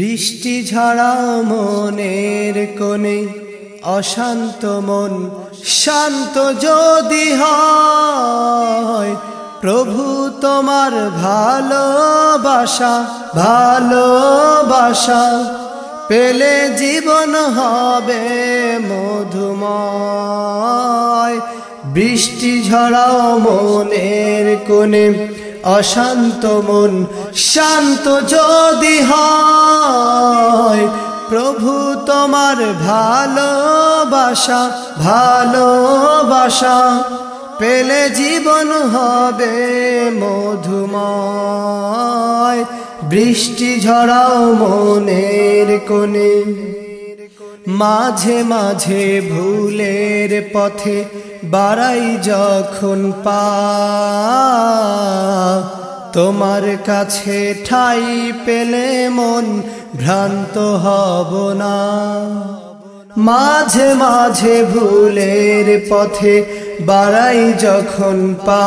বৃষ্টি ঝরা মনের কোণে, অশান্ত মন, শান্ত যদি হয়, প্রভু তোমার ভালোবাসা ভালোবাসা পেলে জীবন হবে মধুময়। বৃষ্টি ঝরাও মনের কোণে অশান্ত মন, শান্ত যদি হয়, প্রভু তোমার ভালোবাসা ভালোবাসা পেলে জীবন হবে মধুময়। বৃষ্টি ঝরাও মনের কোণে, মাঝে মাঝে ভুলের পথে বাড়াই যখন পা, তোমার কাছে ঠাই পেলে মন ভ্রান্ত হব না। মাঝে মাঝে ভুলের পথে বাড়াই যখন পা,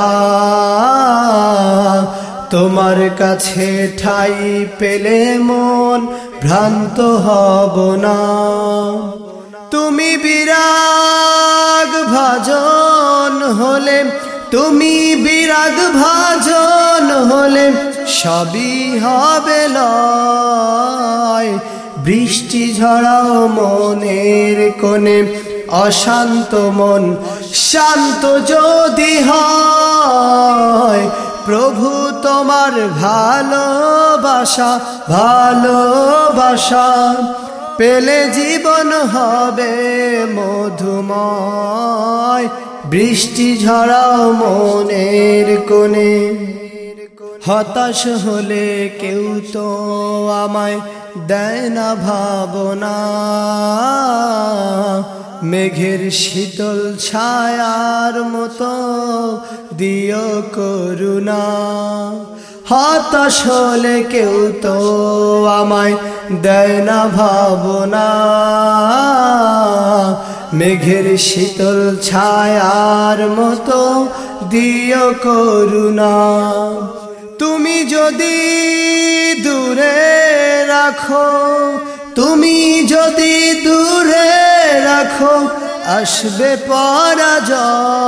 তোমার কাছে ঠাই পেলে মন ভ্রান্ত হব না। তুমি বিরাগ ভাজন হলে, তুমি বিরাগ ভাজন হলে, সবই হবে লয়। বৃষ্টি ঝরাও মনের কোণে, অশান্ত মন শান্ত যদি হয়, প্রভু তোমার ভালোবাসা ভালোবাসা। পেলে জীবন হবে মধুময়। বৃষ্টি ঝরাও মনের কোণে। হতাশ হলে কেউ তো আমায় দেয় না ভাবনা। মেঘের শীতল ছায়ার মতো দিও করুণা। হতাশ হলে কেউ তো আমায় দেয় না ভাবনা। মেঘের শীতল ছায়ার মতো দিও করুণা। তুমি যদি দূরে রাখো, তুমি যদি দূরে রাখো, আসবে পরাজয়।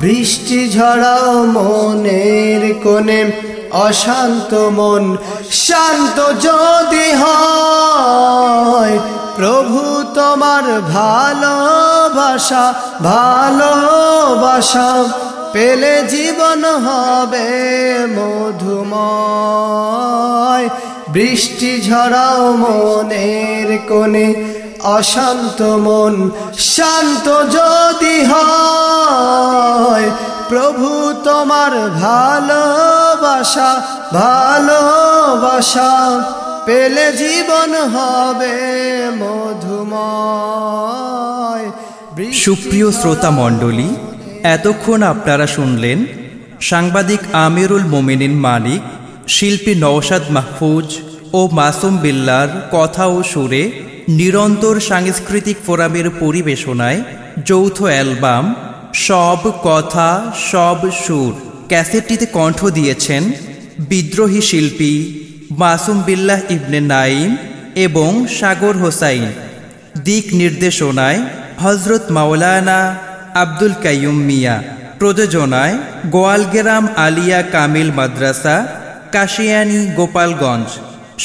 বৃষ্টি ঝরাও মনের কোণে, অশান্ত মন শান্ত যদি হয়, প্রভু তোমার ভালোবাসা ভালোবাসা পেলে জীবন হবে মধুময়। বৃষ্টি ঝরাও মনের কোণে অশান্ত মন, শান্ত যদি হয়, প্রভু তোমার ভালোবাসা ভালোবাসা পেলে জীবন হবে মধুময়। সুপ্রিয় শ্রোতা মণ্ডলী, এতক্ষণ আপনারা শুনলেন সাংবাদিক আমিরুল মোমিনিন মানিক, শিল্পী নওশাদ মাহফুজ ও মাসুম বিল্লার কথা ও সুরে নিরন্তর সাংস্কৃতিক ফোরামের পরিবেশনায় যৌথ অ্যালবাম, সব কথা, সব সুর ক্যাসেটটিতে কণ্ঠ দিয়েছেন বিদ্রোহী শিল্পী মাসুম বিল্লাহ ইবনে নাইম এবং সাগর হোসাইন। দিক নির্দেশনায় হজরত মাওলানা আব্দুল কাইয়ুম মিয়া। প্রযোজনায় গোয়ালগেরাম আলিয়া কামিল মাদ্রাসা, কাশিয়ানি গোপালগঞ্জ।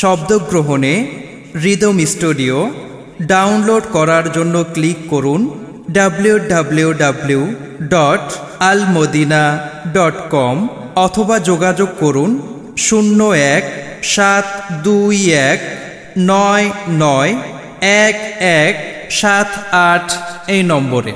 শব্দগ্রহণে রিদম স্টুডিও ডাউনলোড করার জন্য ক্লিক করুন W W W dot dot com অথবা যোগাযোগ করুন শূন্য এক সাত দুই এক নয় নয় এক এক সাত আট এই নম্বরে।